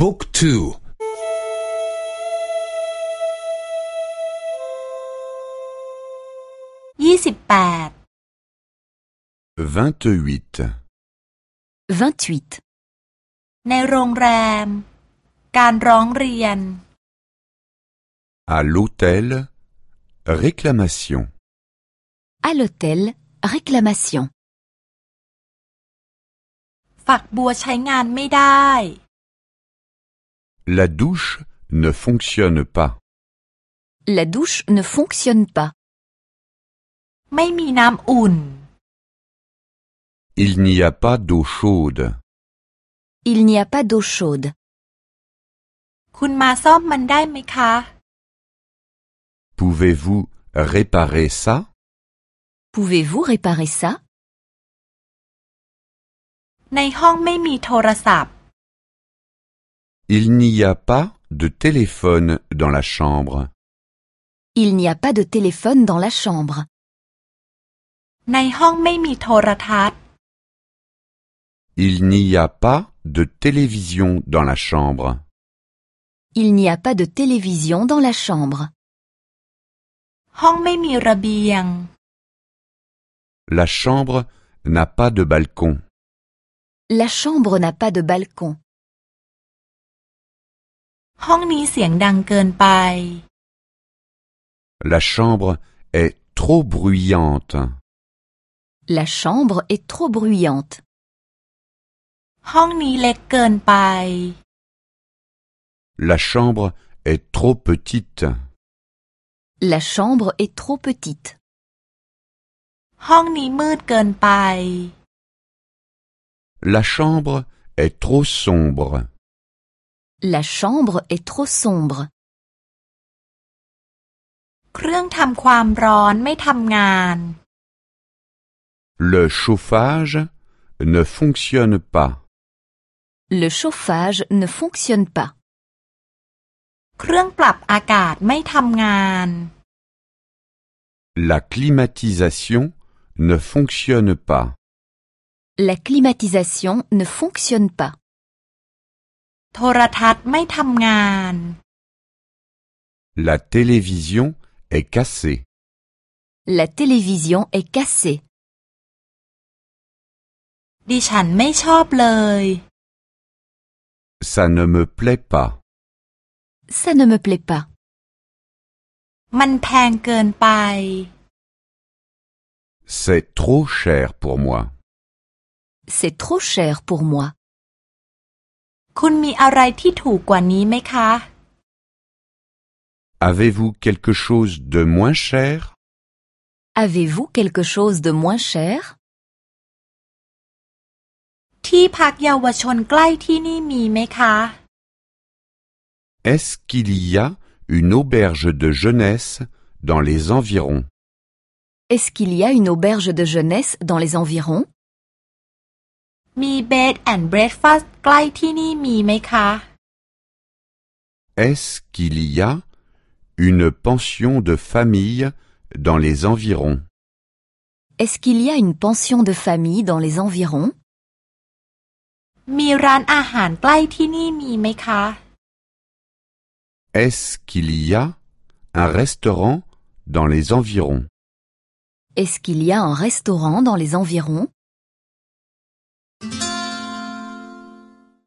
บุ๊กทู ยี่สิบแปด vingt-huit, 28. ในโรงแรม การร้องเรียน à l'hôtel, réclamation, À l'hôtel, réclamation. ฝักบัวใช้งานไม่ได้ la douche ne fonctionne pas, La douche ne fonctionne pas. ไม่มีน้ำอุ่น il n'y a pas d'eau chaude, Il n'y a pas d'eau chaude. คุณมาซ่อมมันได้ไหมคะ pouvez-vous réparer ça Pouvez-vous réparer ça ในห้องไม่มีโทรศัพท์ Il n'y a pas de téléphone dans la chambre. Il n'y a pas de téléphone dans la chambre. Il n'y a pas de télévision dans la chambre. Il n'y a pas de télévision dans la chambre. La chambre n'a pas de balcon. La chambre n'a pas de balcon. ห้องนี้เสียงดังเกินไป la chambre est trop bruyante, La chambre est trop bruyante. ห้องนี้เล็กเกินไป la chambre est trop petite, La chambre est trop petite. ห้องนี้มืดเกินไป la chambre est trop sombre, La chambre est trop sombre. เครื่องทำความร้อนไม่ทำงาน le chauffage ne fonctionne pas, Le chauffage ne fonctionne pas. เครื่องปรับอากาศไม่ทำงาน la climatisation ne fonctionne pas, La climatisation ne fonctionne pas. โทรทัศน์ไม่ทำงาน la télévision est cassée, La télévision est cassée. ดิฉันไม่ชอบเลย ça ne me plaît pas, Ça ne me plaît pas. มันแพงเกินไป c'est trop cher pour moi. C'est trop cher pour moi. คุณมีอะไรที่ถูกกว่านี้ไหมคะ Avez-vous quelque chose de moins cher Avez-vous quelque chose de moins cher ที่พักเยาวชนใกล้ที่นี่มีไหมคะ Est-ce qu'il y a une auberge de jeunesse dans les environs Est-ce qu'il y a une auberge de jeunesse dans les environs มีเบดแอนด์เบรดฟาสใกล้ที่นี่มีไหมคะ Est-ce qu'il y a une pension de famille dans les environs Est-ce qu'il y a une pension de famille dans les environs มีร้านอาหารใกล้ที่นี่มีไหมคะ Est-ce qu'il y a un restaurant dans les environs Est-ce qu'il y a un restaurant dans les environs